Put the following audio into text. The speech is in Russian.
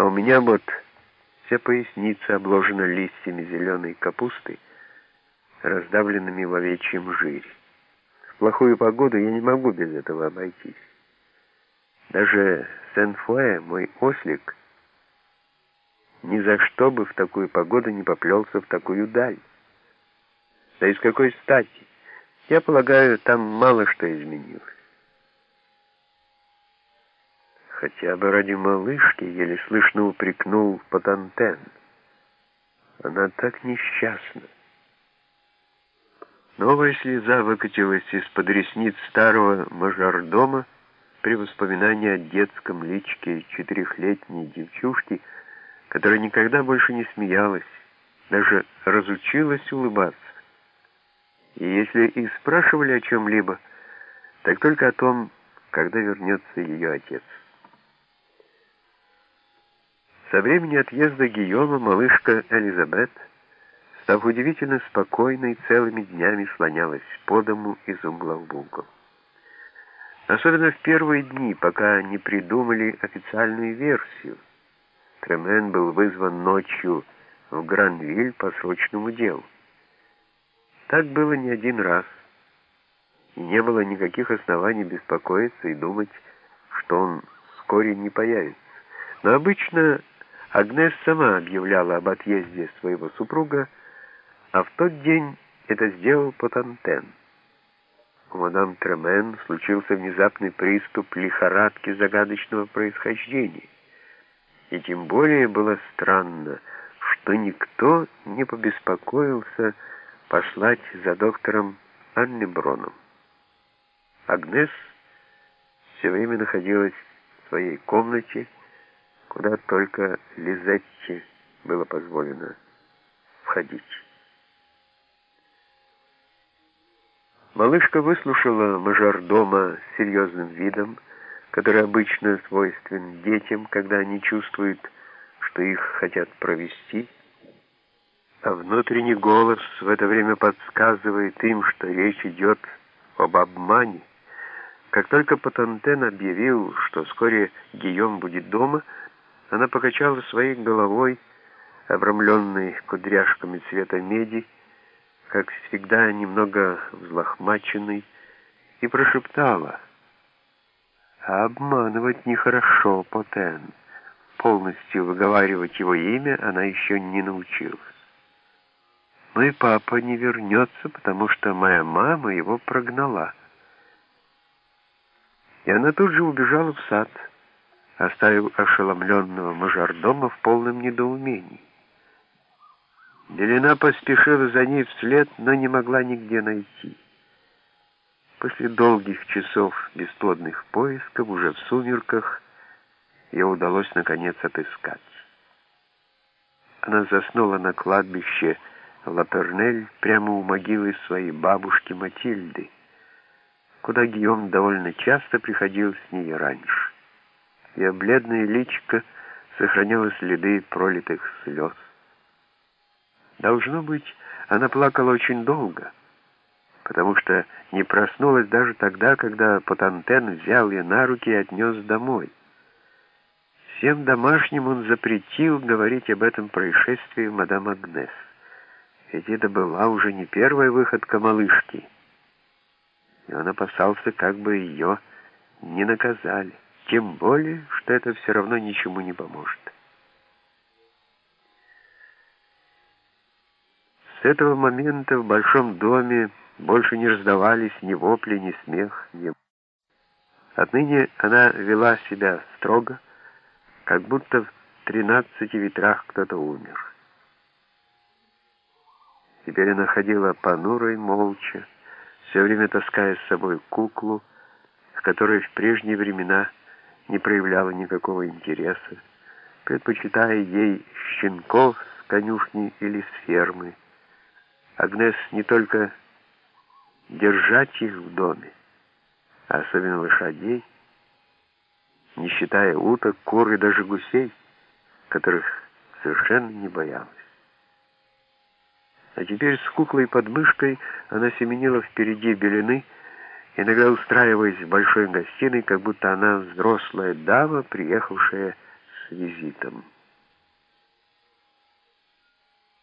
А у меня вот вся поясница обложена листьями зеленой капусты, раздавленными в овечьем жире. В плохую погоду я не могу без этого обойтись. Даже Сен-Фуэ, мой ослик, ни за что бы в такую погоду не поплелся в такую даль. Да и с какой стати? Я полагаю, там мало что изменилось. Хотя бы ради малышки еле слышно упрекнул Патантен. Она так несчастна. Новая слеза выкатилась из-под ресниц старого мажордома при воспоминании о детском личке четырехлетней девчушки, которая никогда больше не смеялась, даже разучилась улыбаться. И если и спрашивали о чем-либо, так только о том, когда вернется ее отец. Со времени отъезда Гийома малышка Элизабет, став удивительно спокойной, целыми днями слонялась по дому из угла в угол. Особенно в первые дни, пока не придумали официальную версию. Тремен был вызван ночью в Гранвиль по срочному делу. Так было не один раз, и не было никаких оснований беспокоиться и думать, что он вскоре не появится. Но обычно Агнес сама объявляла об отъезде своего супруга, а в тот день это сделал Потантен. У мадам Тремен случился внезапный приступ лихорадки загадочного происхождения. И тем более было странно, что никто не побеспокоился послать за доктором Аннеброном. Агнес все время находилась в своей комнате, куда только Лизетте было позволено входить. Малышка выслушала мажордома с серьезным видом, который обычно свойствен детям, когда они чувствуют, что их хотят провести, а внутренний голос в это время подсказывает им, что речь идет об обмане. Как только Патантен объявил, что вскоре Гийом будет дома, она покачала своей головой, обрамленной кудряшками цвета меди, как всегда немного взлохмаченной, и прошептала, «А обманывать нехорошо, Потен. Полностью выговаривать его имя она еще не научилась. Мой папа не вернется, потому что моя мама его прогнала. И она тут же убежала в сад, оставив ошеломленного мажордома в полном недоумении. Делина поспешила за ней вслед, но не могла нигде найти. После долгих часов бесплодных поисков, уже в сумерках, ее удалось наконец отыскать. Она заснула на кладбище Лапернель прямо у могилы своей бабушки Матильды, куда Гийом довольно часто приходил с ней раньше. Ее бледное личико сохраняло следы пролитых слез. Должно быть, она плакала очень долго, потому что не проснулась даже тогда, когда Потантен взял ее на руки и отнес домой. Всем домашним он запретил говорить об этом происшествии мадам Агнес. Ведь это была уже не первая выходка малышки, и он опасался, как бы ее не наказали, тем более, что это все равно ничему не поможет. С этого момента в большом доме больше не раздавались ни вопли, ни смех, ни... Отныне она вела себя строго, как будто в тринадцати ветрах кто-то умер. Теперь она ходила понурой, молча, все время таская с собой куклу, к которой в прежние времена не проявляла никакого интереса, предпочитая ей щенков с конюшни или с фермы. Агнес не только держать их в доме, а особенно лошадей, не считая уток, кур и даже гусей, которых совершенно не боялась. А теперь с куклой под мышкой она семенила впереди белины, иногда устраиваясь в большой гостиной, как будто она взрослая дама, приехавшая с визитом.